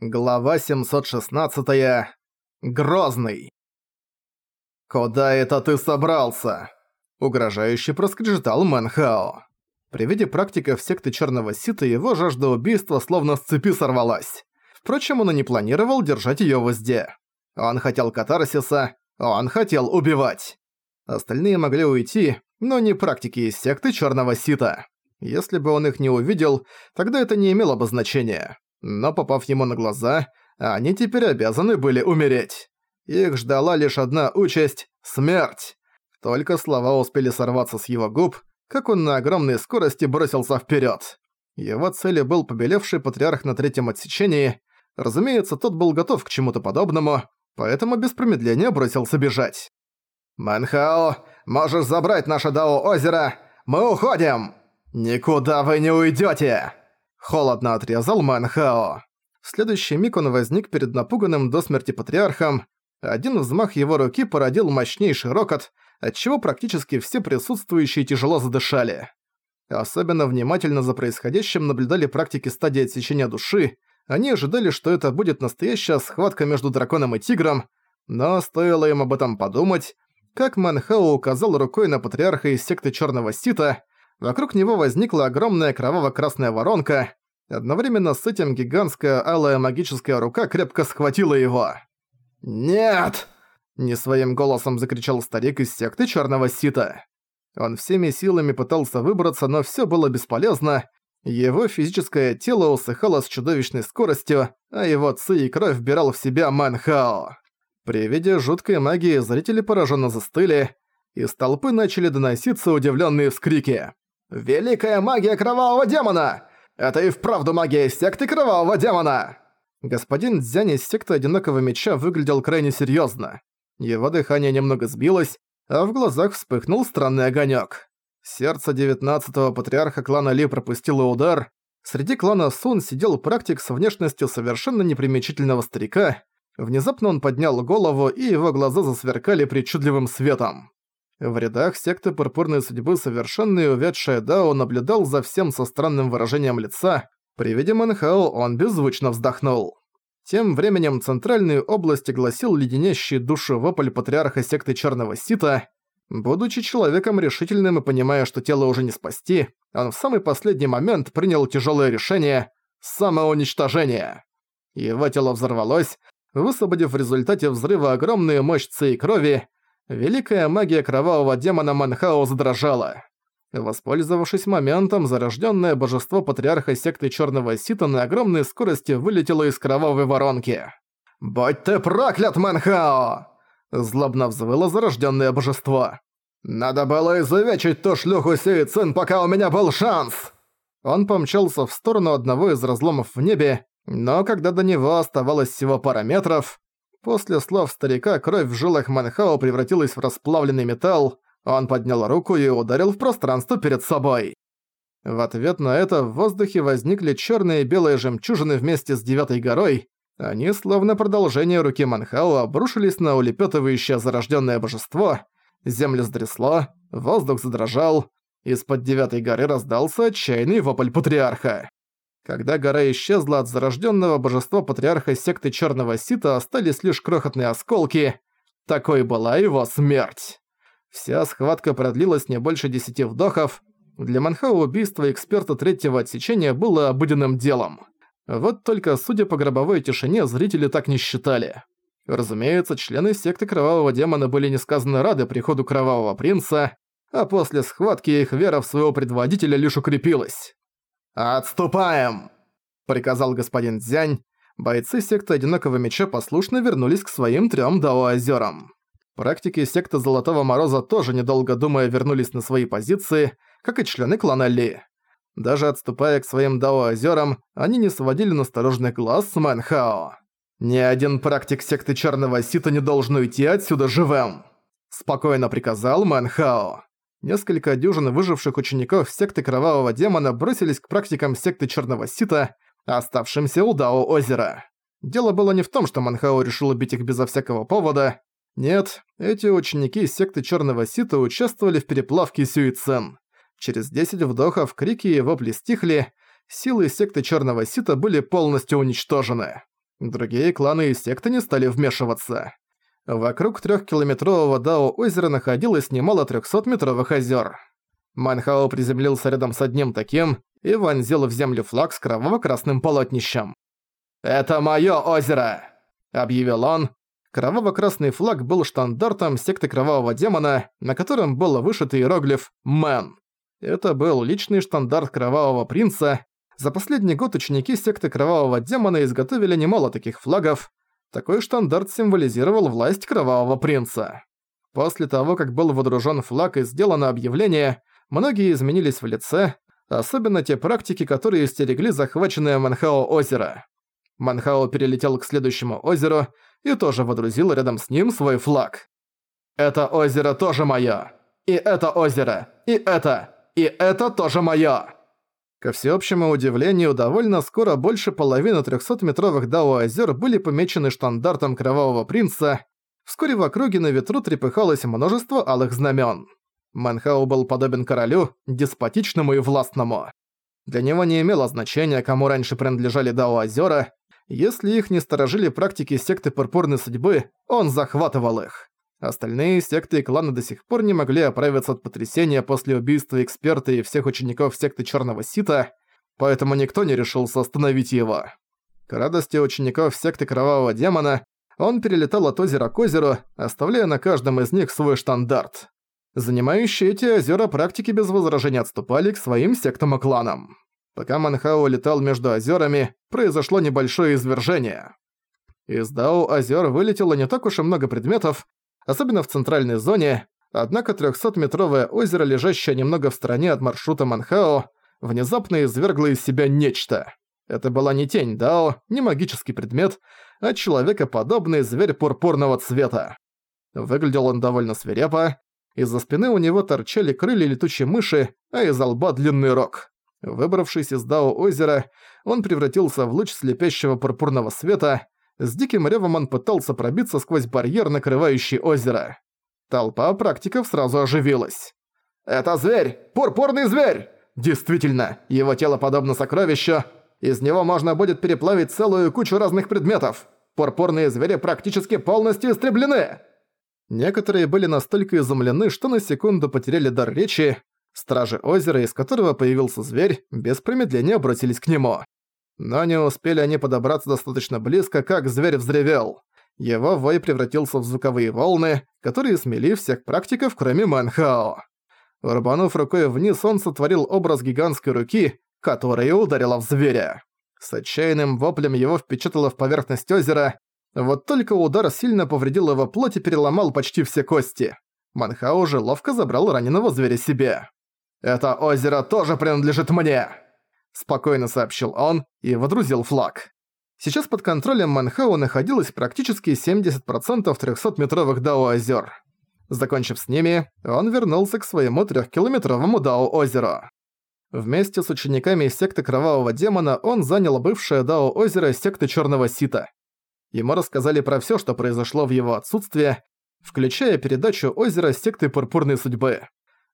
Глава 716. Грозный. «Куда это ты собрался?» Угрожающе проскрежетал Мэнхао. При виде практиков секты Черного Сита его жажда убийства словно с цепи сорвалась. Впрочем, он и не планировал держать её в узде. Он хотел катарсиса, он хотел убивать. Остальные могли уйти, но не практики из секты Черного Сита. Если бы он их не увидел, тогда это не имело бы значения но попав ему на глаза, они теперь обязаны были умереть. Их ждала лишь одна участь — смерть. Только слова успели сорваться с его губ, как он на огромной скорости бросился вперед. Его целью был побелевший патриарх на третьем отсечении. Разумеется, тот был готов к чему-то подобному, поэтому без промедления бросился бежать. «Мэнхао, можешь забрать наше Дао-озеро! Мы уходим! Никуда вы не уйдете! Холодно отрезал Манхао. В следующий миг он возник перед напуганным до смерти патриархом. Один взмах его руки породил мощнейший рокот, отчего практически все присутствующие тяжело задышали. Особенно внимательно за происходящим наблюдали практики стадии отсечения души. Они ожидали, что это будет настоящая схватка между драконом и тигром, но стоило им об этом подумать, как Манхао указал рукой на патриарха из секты Черного Сита, Вокруг него возникла огромная кроваво-красная воронка. Одновременно с этим гигантская алая магическая рука крепко схватила его. «Нет!» – не своим голосом закричал старик из секты Черного Сита. Он всеми силами пытался выбраться, но все было бесполезно. Его физическое тело усыхало с чудовищной скоростью, а его ци и кровь вбирал в себя Манхао. При виде жуткой магии зрители пораженно застыли, из толпы начали доноситься удивленные вскрики. «Великая магия кровавого демона! Это и вправду магия секты кровавого демона!» Господин Дзянь из секты Одинокого Меча выглядел крайне серьезно. Его дыхание немного сбилось, а в глазах вспыхнул странный огонек. Сердце девятнадцатого патриарха клана Ли пропустило удар. Среди клана Сун сидел практик с внешностью совершенно непримечательного старика. Внезапно он поднял голову, и его глаза засверкали причудливым светом. В рядах секты Пурпурной Судьбы совершенный увядшая Дао наблюдал за всем со странным выражением лица. При виде Манхао он беззвучно вздохнул. Тем временем центральную область огласил леденящий душу вопль патриарха секты Черного Сита. Будучи человеком решительным и понимая, что тело уже не спасти, он в самый последний момент принял тяжелое решение – самоуничтожение. Его тело взорвалось, высвободив в результате взрыва огромные мощцы и крови, Великая магия кровавого демона Манхао задрожала. Воспользовавшись моментом, зарожденное божество патриарха секты Черного Сита на огромной скорости вылетело из кровавой воронки. «Будь ты проклят, Манхао!» Злобно взвыло зарожденное божество. «Надо было изувечить ту шлюху Сюи Цин, пока у меня был шанс!» Он помчался в сторону одного из разломов в небе, но когда до него оставалось всего пара метров, После слов старика кровь в жилах Манхао превратилась в расплавленный металл, он поднял руку и ударил в пространство перед собой. В ответ на это в воздухе возникли черные и белые жемчужины вместе с Девятой горой. Они, словно продолжение руки Манхао, обрушились на улепетывающее зарожденное божество. Земля сдрясло, воздух задрожал. Из-под Девятой горы раздался отчаянный вопль патриарха. Когда гора исчезла от зарожденного божества патриарха секты Черного Сита, остались лишь крохотные осколки. Такой была его смерть. Вся схватка продлилась не больше десяти вдохов. Для Манхау убийство эксперта третьего отсечения было обыденным делом. Вот только, судя по гробовой тишине, зрители так не считали. Разумеется, члены секты Кровавого Демона были несказанно рады приходу Кровавого Принца, а после схватки их вера в своего предводителя лишь укрепилась. «Отступаем!» – приказал господин Дзянь. Бойцы секты Одинокого Меча послушно вернулись к своим трём Дао-озерам. Практики секты Золотого Мороза тоже, недолго думая, вернулись на свои позиции, как и члены клана Ли. Даже отступая к своим Дао-озерам, они не сводили настороженных глаз с Мэнхао. «Ни один практик секты Черного Сита не должен уйти отсюда живым!» Спокойно приказал Мэнхао. Несколько дюжин выживших учеников секты Кровавого Демона бросились к практикам секты Черного Сита, оставшимся у Дао озера. Дело было не в том, что Манхао решил убить их безо всякого повода. Нет, эти ученики секты Черного Сита участвовали в переплавке Сюицен. Через 10 вдохов крики и вопли стихли, силы секты Черного Сита были полностью уничтожены. Другие кланы и секты не стали вмешиваться. Вокруг трехкилометрового Дао озера находилось немало трехсотметровых озер. Манхао приземлился рядом с одним таким и вонзил в землю флаг с кроваво-красным полотнищем. «Это моё озеро!» – объявил он. Кроваво-красный флаг был штандартом секты Кровавого Демона, на котором был вышит иероглиф «Мэн». Это был личный штандарт Кровавого Принца. За последний год ученики секты Кровавого Демона изготовили немало таких флагов. Такой штандарт символизировал власть Кровавого Принца. После того, как был водружен флаг и сделано объявление, многие изменились в лице, особенно те практики, которые стерегли захваченное Манхао озеро. Манхао перелетел к следующему озеру и тоже водрузил рядом с ним свой флаг. «Это озеро тоже моё! И это озеро! И это! И это тоже моё!» Ко всеобщему удивлению, довольно скоро больше половины 300-метровых Дао-озер были помечены штандартом Кровавого Принца. Вскоре в округе на ветру трепыхалось множество алых знамён. Манхау был подобен королю, деспотичному и властному. Для него не имело значения, кому раньше принадлежали Дао-озера, если их не сторожили практики секты Пурпурной Судьбы, он захватывал их. Остальные секты и кланы до сих пор не могли оправиться от потрясения после убийства эксперта и всех учеников секты Черного Сита, поэтому никто не решился остановить его. К радости учеников секты Кровавого Демона, он перелетал от озера к озеру, оставляя на каждом из них свой штандарт. Занимающие эти озера практики без возражений отступали к своим сектам и кланам. Пока Манхао летал между озерами, произошло небольшое извержение. Из Дао озер вылетело не так уж и много предметов, особенно в центральной зоне, однако 300-метровое озеро, лежащее немного в стороне от маршрута Манхао, внезапно извергло из себя нечто. Это была не тень Дао, не магический предмет, а человекоподобный зверь пурпурного цвета. Выглядел он довольно свирепо, из-за спины у него торчали крылья летучей мыши, а из лба длинный рог. Выбравшись из Дао озера, он превратился в луч слепящего пурпурного света. С диким ревом он пытался пробиться сквозь барьер, накрывающий озеро. Толпа практиков сразу оживилась. «Это зверь! Пурпурный зверь!» «Действительно, его тело подобно сокровищу. Из него можно будет переплавить целую кучу разных предметов. Пурпурные звери практически полностью истреблены!» Некоторые были настолько изумлены, что на секунду потеряли дар речи, Стражи озера, из которого появился зверь, без промедления обратились к нему. Но не успели они подобраться достаточно близко, как зверь взревел. Его вой превратился в звуковые волны, которые смели всех практиков, кроме Манхао. Рубанув рукой вниз, он сотворил образ гигантской руки, которая ударила в зверя. С отчаянным воплем его впечатало в поверхность озера, вот только удар сильно повредил его плоть и переломал почти все кости. Манхао же ловко забрал раненого зверя себе. «Это озеро тоже принадлежит мне!» Спокойно сообщил он и водрузил флаг. Сейчас под контролем Манхау находилось практически 70% 300-метровых Дао-озер. Закончив с ними, он вернулся к своему трехкилометровому Дао-озеру. Вместе с учениками секты Кровавого Демона он занял бывшее Дао-озеро секты Черного Сита. Ему рассказали про все, что произошло в его отсутствие, включая передачу озера секты Пурпурной Судьбы.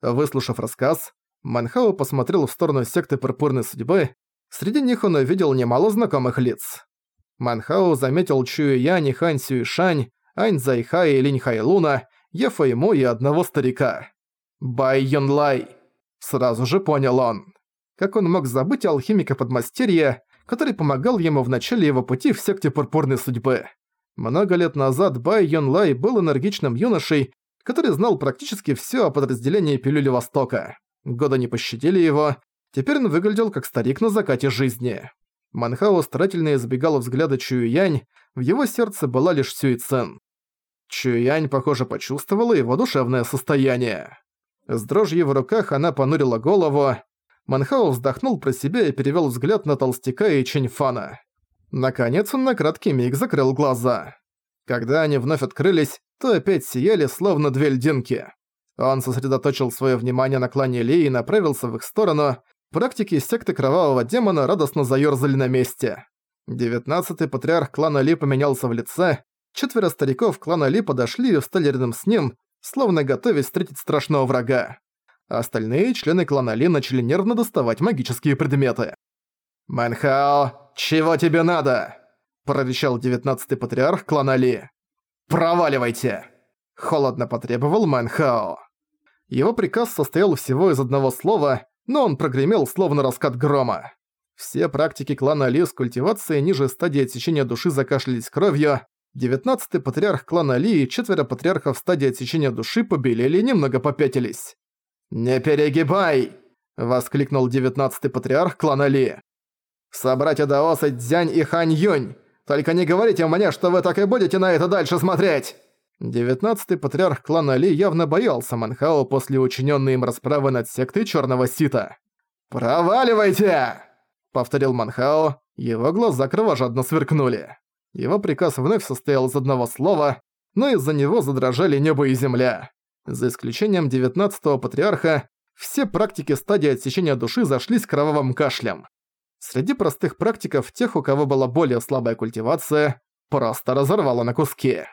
Выслушав рассказ, Манхао посмотрел в сторону секты Пурпурной Судьбы. Среди них он увидел немало знакомых лиц. Манхао заметил Чую Янь, Хань Сюй Шань, Ань Зайха и Линь Хайлуна, Ефа Ему и одного старика. Бай Юнлай. Сразу же понял он. Как он мог забыть алхимика подмастерья, который помогал ему в начале его пути в секте Пурпурной Судьбы. Много лет назад Бай Юнлай был энергичным юношей, который знал практически всё о подразделении Пилюли Востока. Года не пощадили его, теперь он выглядел как старик на закате жизни. Манхао старательно избегал взгляда Чуюянь, в его сердце была лишь Сюицен. Чуюянь, похоже, почувствовала его душевное состояние. С дрожью в руках она понурила голову. Манхао вздохнул про себя и перевёл взгляд на толстяка и Чэньфана. Наконец он на краткий миг закрыл глаза. Когда они вновь открылись, то опять сияли, словно две льдинки. Он сосредоточил свое внимание на клане Ли и направился в их сторону. Практики секты Кровавого Демона радостно заёрзали на месте. Девятнадцатый патриарх клана Ли поменялся в лице. Четверо стариков клана Ли подошли и встали рядом с ним, словно готовясь встретить страшного врага. Остальные члены клана Ли начали нервно доставать магические предметы. «Мэнхао, чего тебе надо?» прорычал девятнадцатый патриарх клана Ли. «Проваливайте!» – холодно потребовал Мэн Хао. Его приказ состоял всего из одного слова, но он прогремел словно раскат грома. Все практики клана Ли с культивацией ниже стадии отсечения души закашлялись кровью, девятнадцатый патриарх клана Ли и четверо патриархов стадии отсечения души побелели и немного попятились. «Не перегибай!» – воскликнул девятнадцатый патриарх клана Ли. «Собратья Даоса Дзянь и Хань Юнь, только не говорите мне, что вы так и будете на это дальше смотреть!» Девятнадцатый патриарх клана Ли явно боялся Манхао после учиненной им расправы над сектой Черного Сита. «Проваливайте!» — повторил Манхао, его глаза кровожадно сверкнули. Его приказ вновь состоял из одного слова, но из-за него задрожали небо и земля. За исключением девятнадцатого патриарха, все практики стадии отсечения души зашлись кровавым кашлем. Среди простых практиков, тех, у кого была более слабая культивация, просто разорвало на куски.